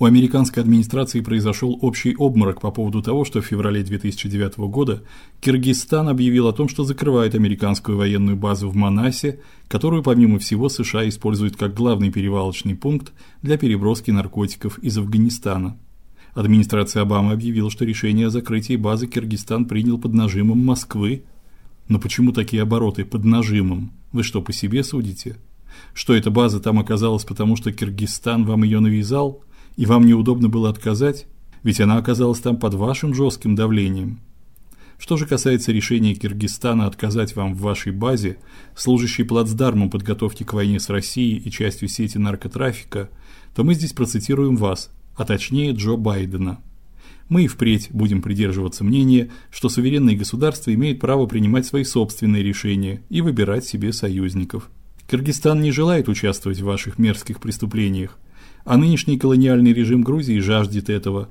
У американской администрации произошел общий обморок по поводу того, что в феврале 2009 года Кыргызстан объявил о том, что закрывает американскую военную базу в Манасе, которую помимо всего США использует как главный перевалочный пункт для переброски наркотиков из Афганистана. Администрация Обамы объявила, что решение о закрытии базы Кыргызстан принял под нажимом Москвы. Но почему такие обороты под нажимом? Вы что, по себе судите? Что эта база там оказалась потому, что Кыргызстан вам ее навязал, и вам неудобно было отказать? Ведь она оказалась там под вашим жестким давлением. Что же касается решения Кыргызстана отказать вам в вашей базе, служащей плацдармом подготовки к войне с Россией и частью сети наркотрафика, то мы здесь процитируем вас, а точнее Джо Байдена. Мы и впредь будем придерживаться мнения, что суверенные государства имеют право принимать свои собственные решения и выбирать себе союзников. Кыргызстан не желает участвовать в ваших мерзких преступлениях, а нынешний колониальный режим Грузии жаждет этого.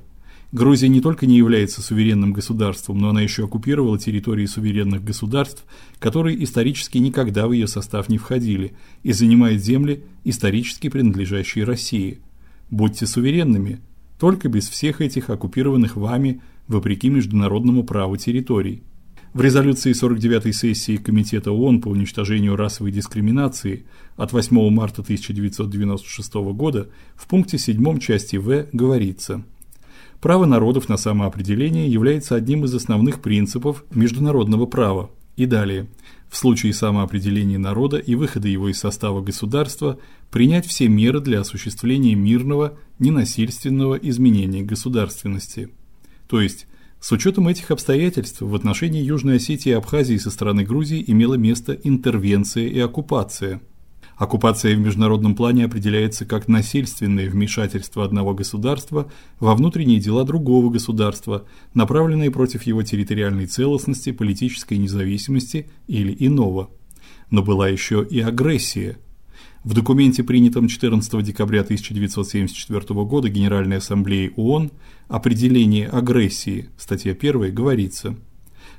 Грузия не только не является суверенным государством, но она еще оккупировала территории суверенных государств, которые исторически никогда в ее состав не входили, и занимает земли, исторически принадлежащие России. Будьте суверенными, только без всех этих оккупированных вами вопреки международному праву территорий. В резолюции 49-й сессии Комитета ООН по уничтожению расовой дискриминации от 8 марта 1996 года в пункте 7 части В говорится: Право народов на самоопределение является одним из основных принципов международного права. И далее: в случае самоопределения народа и выхода его из состава государства принять все меры для осуществления мирного, ненасильственного изменения государственности. То есть, с учетом этих обстоятельств в отношении Южной Осетии и Абхазии со стороны Грузии имела место интервенция и оккупация. Оккупация в международном плане определяется как насильственное вмешательство одного государства во внутренние дела другого государства, направленное против его территориальной целостности, политической независимости или иного. Но была еще и агрессия. В документе, принятом 14 декабря 1974 года Генеральной Ассамблеей ООН «Определение агрессии», статья 1, говорится: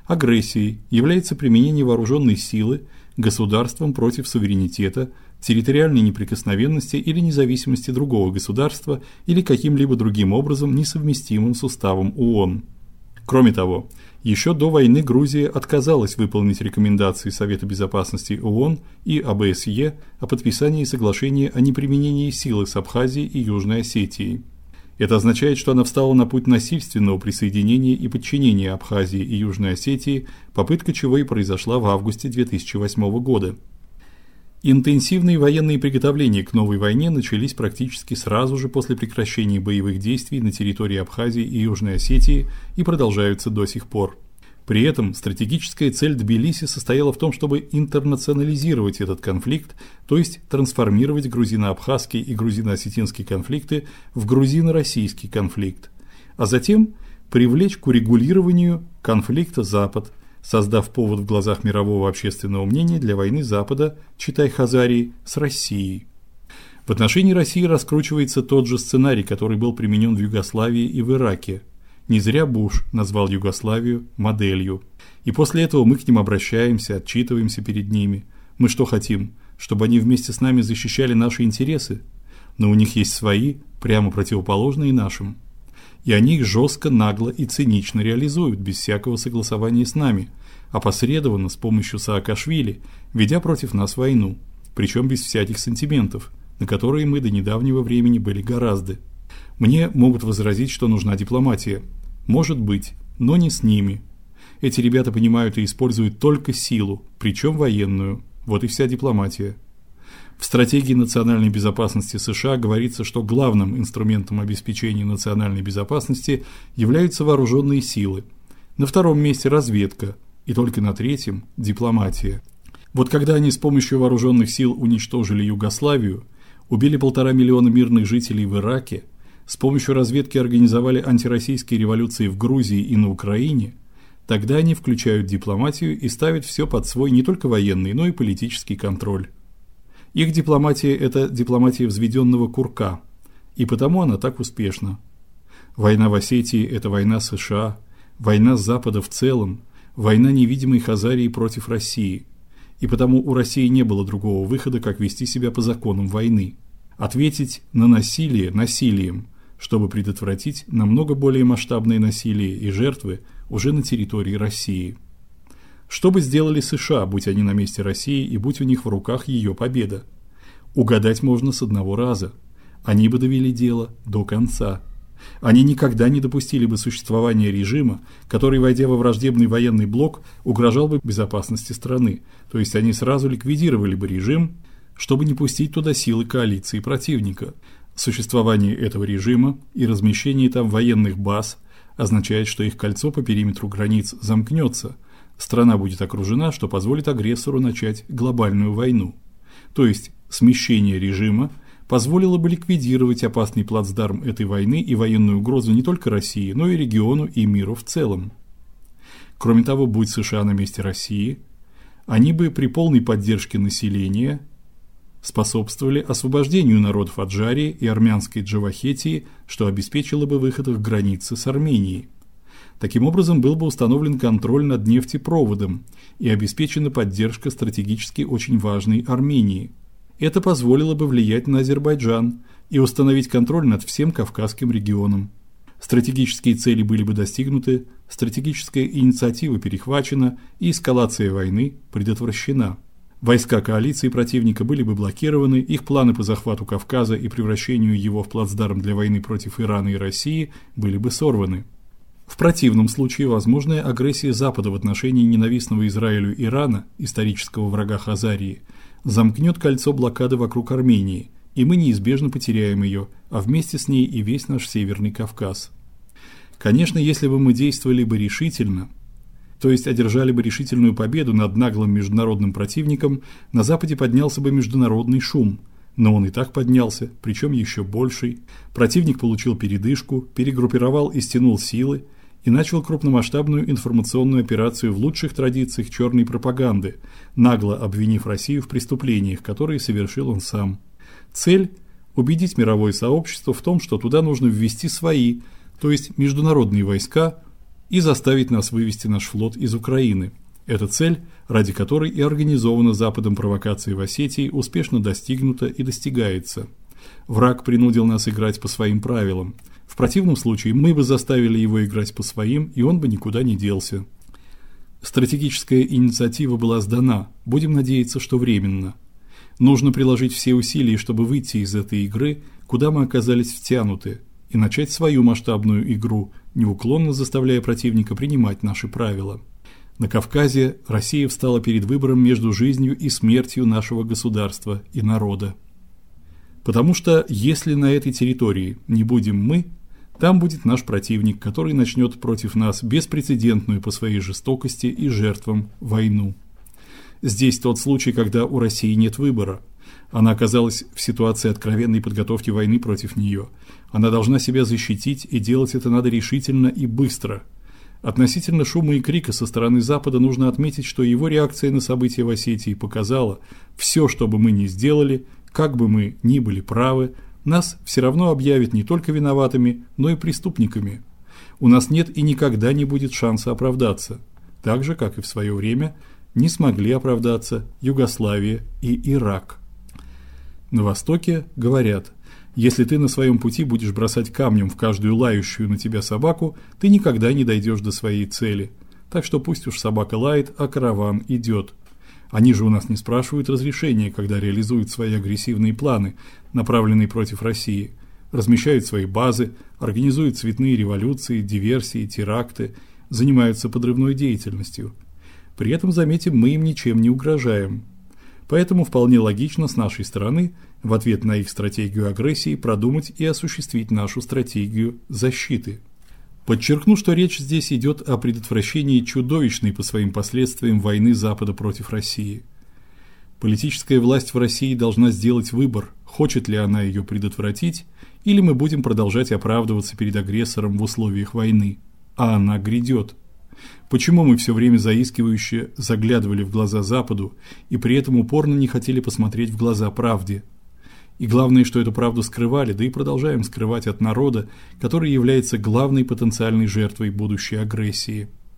Агрессией является применение вооруженной силы государством против суверенитета, территориальной неприкосновенности или независимости другого государства или каким-либо другим образом несовместимым с уставом ООН. Кроме того, еще до войны Грузия отказалась выполнить рекомендации Совета безопасности ООН и ОБСЕ о подписании соглашения о неприменении силы с Абхазией и Южной Осетией. Это означает, что она встала на путь насильственного присоединения и подчинения Абхазии и Южной Осетии, попытка чего и произошла в августе 2008 года. Интенсивные военные приготовления к новой войне начались практически сразу же после прекращения боевых действий на территории Абхазии и Южной Осетии и продолжаются до сих пор. При этом стратегическая цель Тбилиси состояла в том, чтобы интернационализировать этот конфликт, то есть трансформировать грузино-абхазский и грузино-осетинский конфликты в грузино-российский конфликт, а затем привлечь к урегулированию конфликта Запад, создав повод в глазах мирового общественного мнения для войны Запада, читай Хазарии, с Россией. В отношении России раскручивается тот же сценарий, который был применен в Югославии и в Ираке. Не зря Буш назвал Югославию моделью. И после этого мы к ним обращаемся, отчитываемся перед ними. Мы что хотим? Чтобы они вместе с нами защищали наши интересы? Но у них есть свои, прямо противоположные нашим и они их жестко, нагло и цинично реализуют без всякого согласования с нами, опосредованно с помощью Саакашвили, ведя против нас войну, причем без всяких сантиментов, на которые мы до недавнего времени были гораздо. Мне могут возразить, что нужна дипломатия. Может быть, но не с ними. Эти ребята понимают и используют только силу, причем военную. Вот и вся дипломатия. В стратегии национальной безопасности США говорится, что главным инструментом обеспечения национальной безопасности являются вооруженные силы. На втором месте разведка, и только на третьем дипломатия. Вот когда они с помощью вооруженных сил уничтожили Югославию, убили полтора миллиона мирных жителей в Ираке, с помощью разведки организовали антироссийские революции в Грузии и на Украине, тогда они включают дипломатию и ставят все под свой не только военный, но и политический контроль. Их дипломатия это дипломатия взведенного курка, и потому она так успешна. Война в Осетии это война США, война Запада в целом, война невидимой Хазарии против России. И потому у России не было другого выхода, как вести себя по законам войны. Ответить на насилие насилием, чтобы предотвратить намного более масштабные насилие и жертвы уже на территории России. Что бы сделали США, будь они на месте России и будь у них в руках ее победа? Угадать можно с одного раза. Они бы довели дело до конца. Они никогда не допустили бы существования режима, который, войдя во враждебный военный блок, угрожал бы безопасности страны. То есть они сразу ликвидировали бы режим, чтобы не пустить туда силы коалиции противника. Существование этого режима и размещение там военных баз означает, что их кольцо по периметру границ замкнется. Страна будет окружена, что позволит агрессору начать глобальную войну. То есть смещение режима позволило бы ликвидировать опасный плацдарм этой войны и военную угрозу не только России, но и региону и миру в целом. Кроме того, будь США на месте России, они бы при полной поддержке населения способствовали освобождению народов Аджарии и армянской Джавахетии, что обеспечило бы выход их границы с Арменией. Таким образом был бы установлен контроль над нефтепроводом и обеспечена поддержка стратегически очень важной Армении – это позволило бы влиять на Азербайджан и установить контроль над всем Кавказским регионом. Стратегические цели были бы достигнуты, стратегическая инициатива перехвачена и эскалация войны предотвращена. Войска коалиции противника были бы блокированы, их планы по захвату Кавказа и превращению его в плацдарм для войны против Ирана и России были бы сорваны. В противном случае возможная агрессия Запада в отношении ненавистного Израилю Ирана, исторического врага Хазарии, замкнет кольцо блокады вокруг Армении, и мы неизбежно потеряем ее, а вместе с ней и весь наш Северный Кавказ. Конечно, если бы мы действовали бы решительно, то есть одержали бы решительную победу над наглым международным противником, на западе поднялся бы международный шум. Но он и так поднялся, причем еще больший. Противник получил передышку, перегруппировал и стянул силы, и начал крупномасштабную информационную операцию в лучших традициях черной пропаганды, нагло обвинив Россию в преступлениях, которые совершил он сам. Цель убедить мировое сообщество в том, что туда нужно ввести свои, то есть международные войска, и заставить нас вывести наш флот из Украины. Эта цель, ради которой и организована Западом провокация в Осетии, успешно достигнута и достигается. Враг принудил нас играть по своим правилам – в противном случае мы бы заставили его играть по своим, и он бы никуда не делся. Стратегическая инициатива была сдана. Будем надеяться, что временно. Нужно приложить все усилия, чтобы выйти из этой игры, куда мы оказались втянуты, и начать свою масштабную игру, неуклонно заставляя противника принимать наши правила. На Кавказе Россия встала перед выбором между жизнью и смертью нашего государства и народа. Потому что если на этой территории не будем мы, там будет наш противник, который начнет против нас беспрецедентную по своей жестокости и жертвам войну. Здесь тот случай, когда у России нет выбора. Она оказалась в ситуации откровенной подготовки войны против нее. Она должна себя защитить, и делать это надо решительно и быстро. Относительно шума и крика со стороны Запада нужно отметить, что его реакция на события в Осетии показала, все, что бы мы ни сделали, как бы мы ни были правы, нас все равно объявят не только виноватыми, но и преступниками. У нас нет и никогда не будет шанса оправдаться, так же как и в свое время не смогли оправдаться Югославия и Ирак. На востоке говорят: если ты на своем пути будешь бросать камнем в каждую лающую на тебя собаку, ты никогда не дойдешь до своей цели. Так что пусть уж собака лает, а караван идет. Они же у нас не спрашивают разрешения, когда реализуют свои агрессивные планы, направленные против России, размещают свои базы, организуют цветные революции, диверсии, теракты, занимаются подрывной деятельностью. При этом, заметим, мы им ничем не угрожаем. Поэтому вполне логично с нашей стороны в ответ на их стратегию агрессии продумать и осуществить нашу стратегию защиты. Подчеркну, что речь здесь идет о предотвращении чудовищной по своим последствиям войны Запада против России. Политическая власть в России должна сделать выбор, хочет ли она ее предотвратить, или мы будем продолжать оправдываться перед агрессором в условиях войны. А она грядет. Почему мы все время заискивающе заглядывали в глаза Западу и при этом упорно не хотели посмотреть в глаза правде? И главное, что эту правду скрывали, да и продолжаем скрывать от народа, который является главной потенциальной жертвой будущей агрессии.